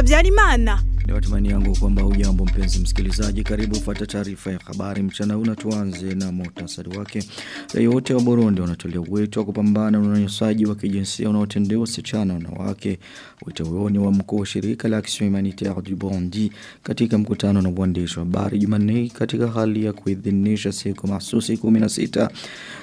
habyarimana. Ni matumani yangu kwamba ujambo mpenzi msikilizaji karibu ufuata taarifa ya habari mchana huu na tuanze na muhtasari wake. Raia wote wa Burundi wanatolia wito wa kupambana na unyanyasaji wa kijinsia unaotendewa wasichana na wanawake. Wito huo ni wa mkuu wa shirika la Action Humanitaire du Burundi katika mkutano na waandishi wa habari Jumanne katika hali ya kuidhinisha siku mahsusi 16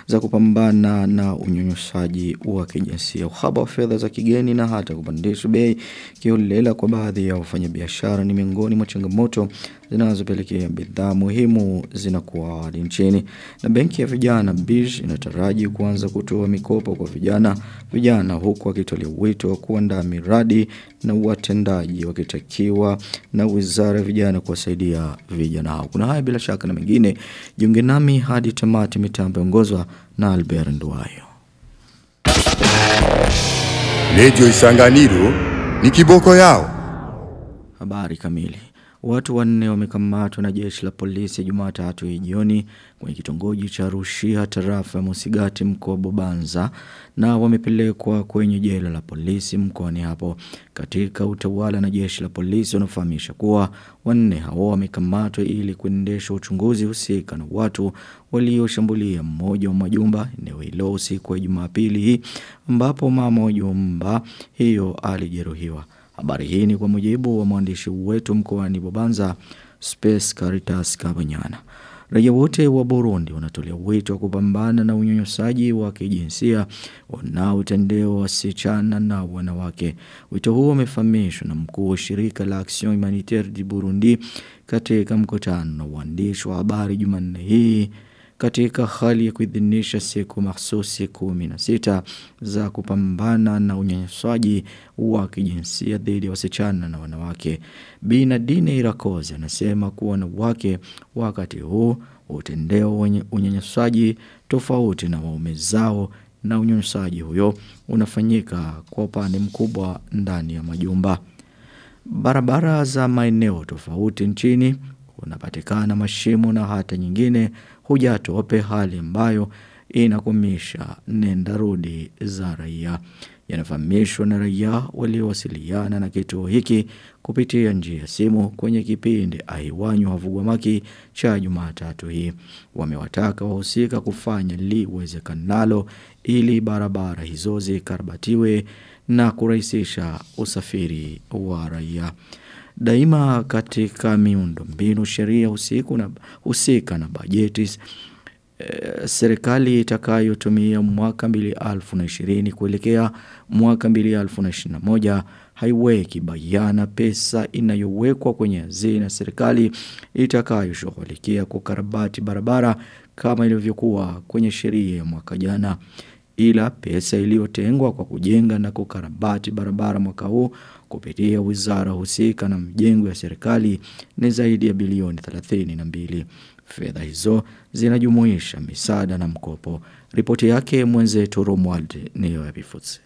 za kupambana na unyanyasaji wa kijinsia, uhaba wa fedha za kigeni na hata kupandishwa bei kiolela kwa baadhi ya wafanyabiashara ni miongoni mwa changamoto zinazopelekea bidhaa muhimu zinakuwa hadi nchini. Na benki ya vijana BIJ inataraji kuanza kutoa mikopo kwa vijana vijana huku wakitolea wito wa kuandaa miradi na watendaji wakitakiwa na wizara ya vijana kuwasaidia vijana hao. Kuna haya bila shaka na mengine. Jiunge nami hadi tamati mitambo ongozwa na Albert Nduwayo. Radio Isanganiro ni kiboko yao. Habari kamili. Watu wanne wamekamatwa na jeshi la polisi Jumatatu hii jioni kwenye kitongoji cha Rushia tarafa ya Musigati mkoa Bobanza na wamepelekwa kwenye jela la polisi mkoani hapo. Katika utawala na jeshi la polisi wanafahamisha kuwa wanne hao wamekamatwa ili kuendesha uchunguzi husika na watu walioshambulia mmoja wa majumba eneo hilo usiku wa Jumapili hii ambapo mama wa jumba hiyo alijeruhiwa. Habari hii ni kwa mujibu wa mwandishi wetu mkoani Bobanza Space Caritas Kabanyana. Raia wote wa Burundi wanatolea wito wa kupambana na unyonyosaji wa kijinsia unaotendewa wasichana na wanawake. Wito huo umefahamishwa na mkuu wa shirika la Action Humanitaire du Burundi katika mkutano na waandishi wa habari Jumanne hii katika hali ya kuidhinisha siku mahsusi 16 za kupambana na unyanyasaji wa kijinsia dhidi ya wasichana na wanawake. Binadine Irakoze anasema kuwa wanawake wakati huu utendeo unyanyasaji tofauti na waume zao na unyanyasaji huyo unafanyika kwa upande mkubwa ndani ya majumba. Barabara za maeneo tofauti nchini kunapatikana mashimo na hata nyingine hujatope hali ambayo inakumisha nenda rudi za raia. Yanafahamishwa na raia waliowasiliana na kituo hiki kupitia njia ya simu kwenye kipindi aiwanyu havugwamaki cha Jumatatu hii. Wamewataka wahusika kufanya liwezekanalo ili barabara hizo zikarabatiwe na kurahisisha usafiri wa raia. Daima katika miundo mbinu sheria usiku na husika na bajeti. E, serikali itakayotumia mwaka 2020 kuelekea mwaka 2021 haiweki bayana pesa inayowekwa kwenye hazina serikali itakayoshughulikia kukarabati barabara kama ilivyokuwa kwenye sheria ya mwaka jana. Ila pesa iliyotengwa kwa kujenga na kukarabati barabara mwaka huu kupitia wizara husika na mjengo ya serikali ni zaidi ya bilioni 32. Fedha hizo zinajumuisha misaada na mkopo. Ripoti yake mwenzetu Romwald Neo ya bifutse.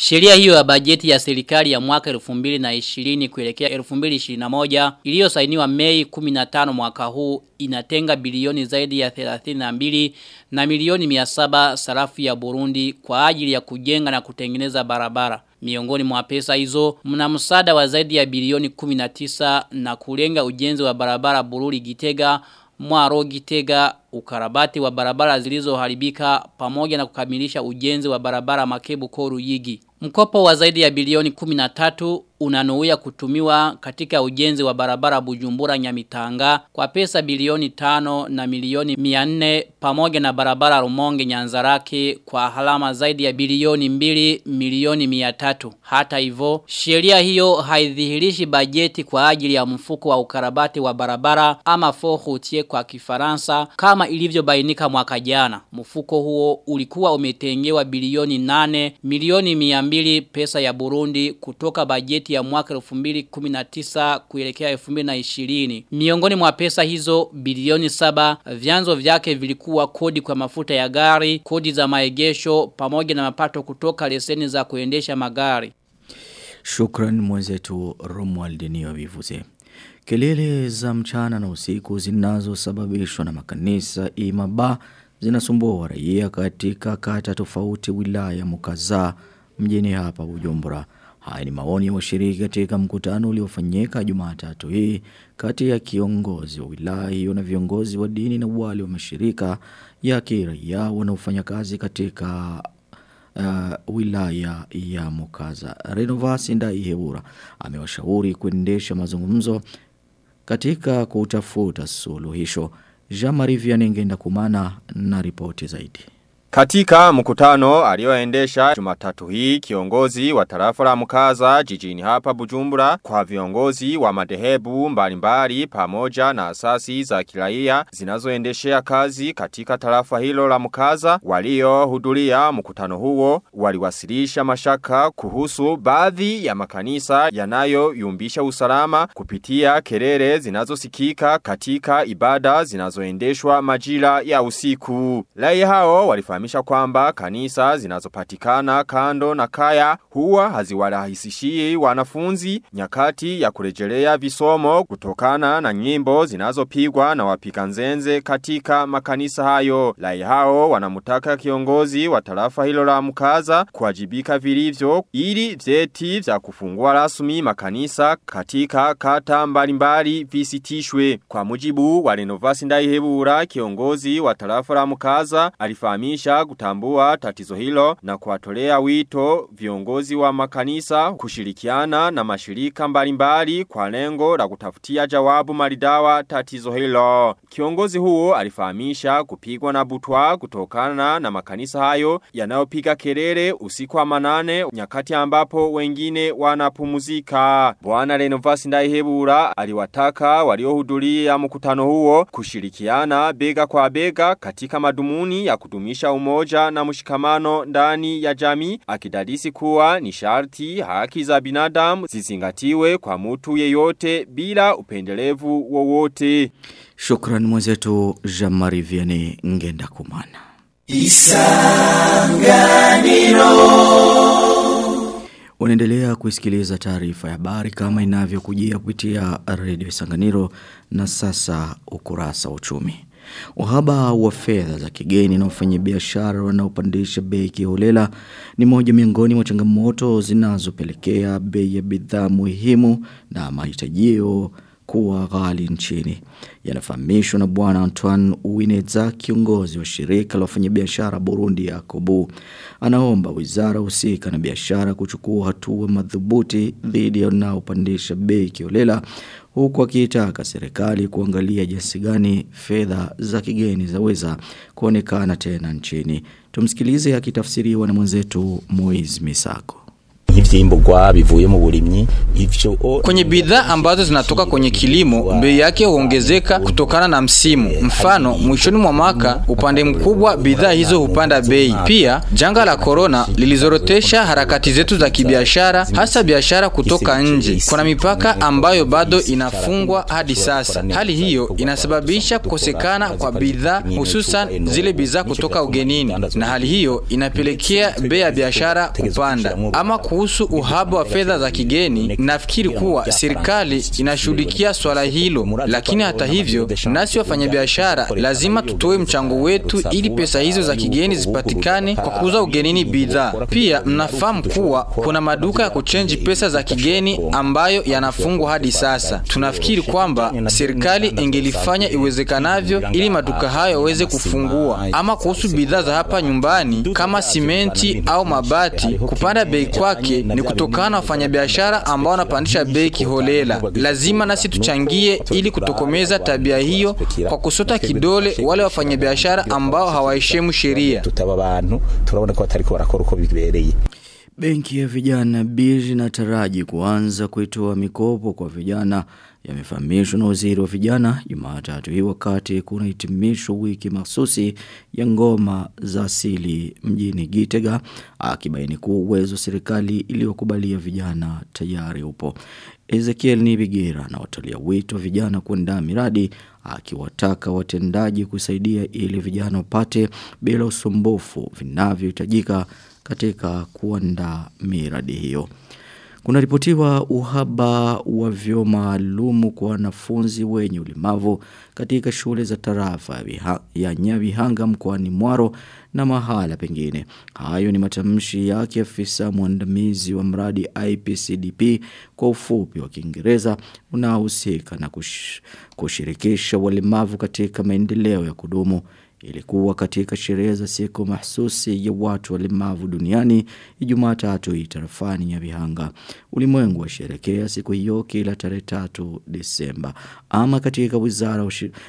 Sheria hiyo ya bajeti ya serikali ya mwaka 2020 kuelekea 2021 iliyosainiwa Mei 15 mwaka huu inatenga bilioni zaidi ya 32 na milioni 700 sarafu ya Burundi kwa ajili ya kujenga na kutengeneza barabara. Miongoni mwa pesa hizo mna msaada wa zaidi ya bilioni 19 na kulenga ujenzi wa barabara Bururi Gitega Mwaro Gitega ukarabati wa barabara zilizoharibika pamoja na kukamilisha ujenzi wa barabara Makebu Koru Yigi. Mkopo wa zaidi ya bilioni 13 unanuia kutumiwa katika ujenzi wa barabara Bujumbura Nyamitanga kwa pesa bilioni tano na milioni 400 pamoja na barabara Rumonge Nyanzaraki kwa halama zaidi ya bilioni mbili milioni 300. Hata hivo sheria hiyo haidhihirishi bajeti kwa ajili ya mfuko wa ukarabati wa barabara ama fohutie kwa Kifaransa kama ilivyobainika mwaka jana. Mfuko huo ulikuwa umetengewa bilioni nane milioni 200 pesa ya Burundi kutoka bajeti ya mwaka 2019 kuelekea 2020. Miongoni mwa pesa hizo bilioni saba vyanzo vyake vilikuwa kodi kwa mafuta ya gari, kodi za maegesho pamoja na mapato kutoka leseni za kuendesha magari. Shukran mwenzetu Romuald Niyobivuze. Kelele za mchana na usiku zinazosababishwa na makanisa imaba zinasumbua raia katika kata tofauti wilaya mukaza mjini hapa Bujumbura. Haya ni maoni ya washiriki katika mkutano uliofanyika Jumatatu hii kati ya kiongozi wa wilaya hiyo na viongozi wa dini na wale wa mashirika ya kiraia wanaofanya kazi katika uh, wilaya ya Mukaza. Renovasi Ndai Hebura amewashauri kuendesha mazungumzo katika kutafuta suluhisho. Jean-Marie Vianney Ngenda Kumana na ripoti zaidi. Katika mkutano alioendesha Jumatatu hii kiongozi wa tarafa la Mkaza jijini hapa Bujumbura kwa viongozi wa madehebu mbalimbali pamoja na asasi za kiraia zinazoendeshea kazi katika tarafa hilo la Mkaza waliohudhuria mkutano huo waliwasilisha mashaka kuhusu baadhi ya makanisa yanayoyumbisha usalama kupitia kelele zinazosikika katika ibada zinazoendeshwa majira ya usiku. Lai hao walifanya kufahamisha kwamba kanisa zinazopatikana kando na kaya huwa haziwarahisishii wanafunzi nyakati ya kurejelea visomo kutokana na nyimbo zinazopigwa na wapiga nzenze katika makanisa hayo. Lai hao wanamutaka kiongozi wa tarafa hilo la mkaza kuwajibika vilivyo ili vyeti vya kufungua rasmi makanisa katika kata mbalimbali visitishwe. Kwa mujibu wa Renovasi Ndaihebura kiongozi wa tarafa la mkaza alifahamisha kutambua tatizo hilo na kuwatolea wito viongozi wa makanisa kushirikiana na mashirika mbalimbali kwa lengo la kutafutia jawabu maridawa tatizo hilo. Kiongozi huo alifahamisha kupigwa na butwa kutokana na makanisa hayo yanayopiga kelele usiku wa manane nyakati ambapo wengine wanapumuzika. Bwana Renovasi Ndaihebura aliwataka waliohudhuria mkutano huo kushirikiana bega kwa bega katika madumuni ya kudumisha umoja na mshikamano ndani ya jamii akidadisi kuwa ni sharti haki za binadamu zizingatiwe kwa mtu yeyote bila upendelevu wowote. Shukran mwenzetu Jean-Marie Vianney Ngenda Kumana. Isanganiro Unaendelea kusikiliza taarifa ya habari kama inavyokujia kupitia redio Sanganiro na sasa ukurasa wa uchumi. Uhaba wa fedha za kigeni na wafanyabiashara wanaopandisha bei kiholela ni moja miongoni mwa changamoto zinazopelekea bei ya bidhaa muhimu na mahitajio kuwa ghali nchini. Yanafahamishwa na bwana Antoine Uwineza kiongozi wa shirika la wafanyabiashara Burundi ya Kobu. Anaomba wizara husika na biashara kuchukua hatua madhubuti dhidi ya wanaopandisha bei kiholela huku akiitaka serikali kuangalia jinsi gani fedha za kigeni zaweza kuonekana tena nchini. Tumsikilize akitafsiriwa na mwenzetu Moiz Misako nk'ivyimbugwa bivuye mu burimyi ivyo Kwenye bidhaa ambazo zinatoka kwenye kilimo, bei yake huongezeka kutokana na msimu. Mfano, mwishoni mwa mwaka upande mkubwa bidhaa hizo hupanda bei. Pia janga la korona lilizorotesha harakati zetu za kibiashara, hasa biashara kutoka nje. Kuna mipaka ambayo bado inafungwa hadi sasa. Hali hiyo inasababisha kukosekana kwa bidhaa, hususan zile bidhaa kutoka ugenini, na hali hiyo inapelekea bei ya biashara kupanda. Ama kuhusu uhaba wa fedha za kigeni, nafikiri kuwa serikali inashughulikia swala hilo, lakini hata hivyo, nasi wafanyabiashara lazima tutoe mchango wetu ili pesa hizo za kigeni zipatikane kwa kuuza ugenini bidhaa. Pia mnafahamu kuwa kuna maduka ya kuchenji pesa za kigeni ambayo yanafungwa hadi sasa. Tunafikiri kwamba serikali ingelifanya iwezekanavyo ili maduka hayo yaweze kufungua. Ama kuhusu bidhaa za hapa nyumbani kama simenti au mabati, kupanda bei kwake ni kutokana na wafanyabiashara ambao wanapandisha bei kiholela. Lazima nasi tuchangie ili kutokomeza tabia hiyo kwa kusota kidole wale wafanyabiashara ambao hawaheshimu sheria. Benki ya vijana Birji inataraji kuanza kuitoa mikopo kwa vijana yamefahamishwa na waziri wa vijana Jumatatu hii wakati kuna hitimisho wiki mahsusi ya ngoma za asili mjini Gitega akibaini kuwa uwezo serikali iliyokubalia vijana tayari upo. Ezekiel Nibigira watalia wito vijana kuandaa miradi akiwataka watendaji kusaidia ili vijana wapate bila usumbufu vinavyohitajika katika kuandaa miradi hiyo. Kunaripotiwa uhaba wa vyoo maalumu kwa wanafunzi wenye ulemavu katika shule za tarafa ya Nyabihanga mkoani Mwaro na mahala pengine. Hayo ni matamshi yake afisa mwandamizi wa mradi IPCDP kwa ufupi wa Kiingereza unaohusika na kush, kushirikisha walemavu katika maendeleo ya kudumu. Ilikuwa katika sherehe za siku mahsusi ya watu walemavu duniani Ijumaa tatu itarafani ya vihanga Ulimwengu washerekea siku hiyo kila tarehe tatu Disemba. Ama katika wizara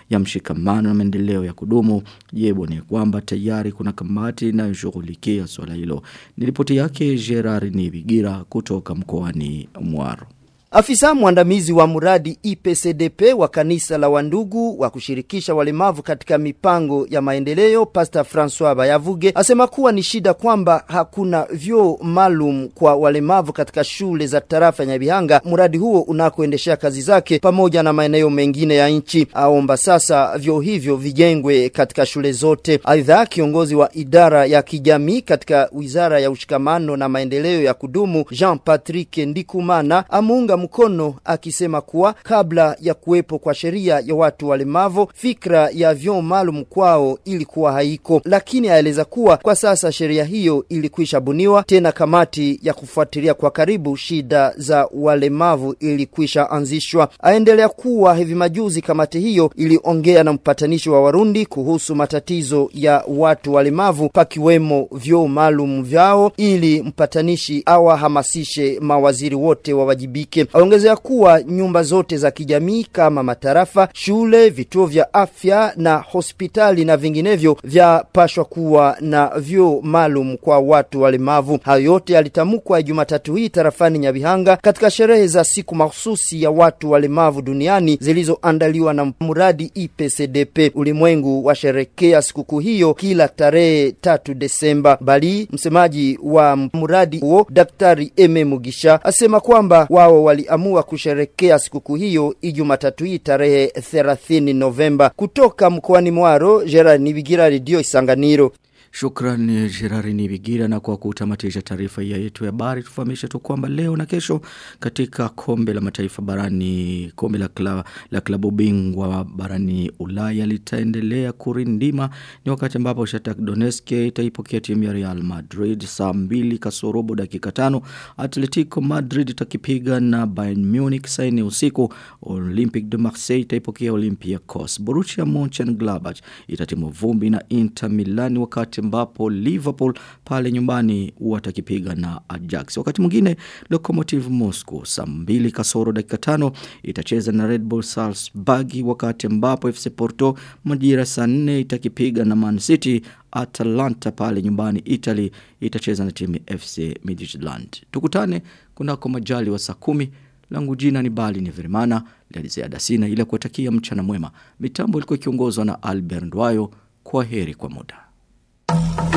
ya mshikamano na maendeleo ya kudumu, jebo ni kwamba tayari kuna kamati inayoshughulikia swala hilo. ni ripoti yake Gerard Nibigira kutoka mkoani Mwaro. Afisa mwandamizi wa muradi IPCDP wa kanisa la wandugu wa kushirikisha walemavu katika mipango ya maendeleo Pastor François Bayavuge asema kuwa ni shida kwamba hakuna vyoo maalum kwa walemavu katika shule za tarafa ya Nyabihanga. Muradi huo unakoendeshea kazi zake pamoja na maeneo mengine ya nchi. Aomba sasa vyoo hivyo vijengwe katika shule zote. Aidha kiongozi wa idara ya kijamii katika wizara ya ushikamano na maendeleo ya kudumu Jean Patrick Ndikumana amuunga mkono akisema kuwa kabla ya kuwepo kwa sheria ya watu walemavu fikra ya vyoo maalum kwao ilikuwa haiko. Lakini aeleza kuwa kwa sasa sheria hiyo ilikwisha buniwa tena kamati ya kufuatilia kwa karibu shida za walemavu ilikwisha anzishwa. Aendelea kuwa hivi majuzi kamati hiyo iliongea na mpatanishi wa Warundi kuhusu matatizo ya watu walemavu pakiwemo vyoo maalum vyao ili mpatanishi awahamasishe mawaziri wote wawajibike aongezea kuwa nyumba zote za kijamii kama matarafa, shule, vituo vya afya na hospitali na vinginevyo vyapashwa kuwa na vyo maalum kwa watu walemavu. Hayo yote yalitamkwa Jumatatu hii tarafani Nyabihanga katika sherehe za siku mahususi ya watu walemavu duniani zilizoandaliwa na mradi IPCDP. Ulimwengu washerekea sikukuu hiyo kila tarehe tatu Desemba. Bali msemaji wa mradi huo Daktari Eme Mugisha asema kwamba wao waliamua kusherekea sikukuu hiyo Ijumatatu hii tarehe 30 Novemba. Kutoka mkoani Mwaro, Gerard Nibigira, Radio Isanganiro. Shukrani Gerari Nibigira na kwa kutamatisha taarifa ya yetu ya habari. Tufahamishe tu kwamba leo na kesho katika kombe la mataifa barani kombe la, kla, la klabu bingwa barani Ulaya litaendelea kurindima. Ni wakati ambapo Shakhtar doneske itaipokea timu ya Real Madrid saa mbili kasorobo dakika tano. Atletico Madrid itakipiga na Bayern Munich saa nne usiku. Olympic de Marseille itaipokea Olympiacos. Borussia Mönchengladbach itatimu vumbi na Inter Milan wakati ambapo Liverpool pale nyumbani watakipiga na Ajax. Wakati mwingine Lokomotiv Moscow saa mbili kasoro dakika tano itacheza na Red Bull Salzburg wakati ambapo FC Porto majira saa nne itakipiga na Man City Atalanta pale nyumbani Italy itacheza na timu FC Midtjylland. Tukutane kunako majali wa saa kumi langu jina ni Bali ni Verimana lializiada sina ila kuwatakia mchana mwema. Mitambo ilikuwa ikiongozwa na Albert Ndwayo. Kwa heri kwa muda.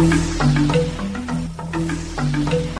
Bye.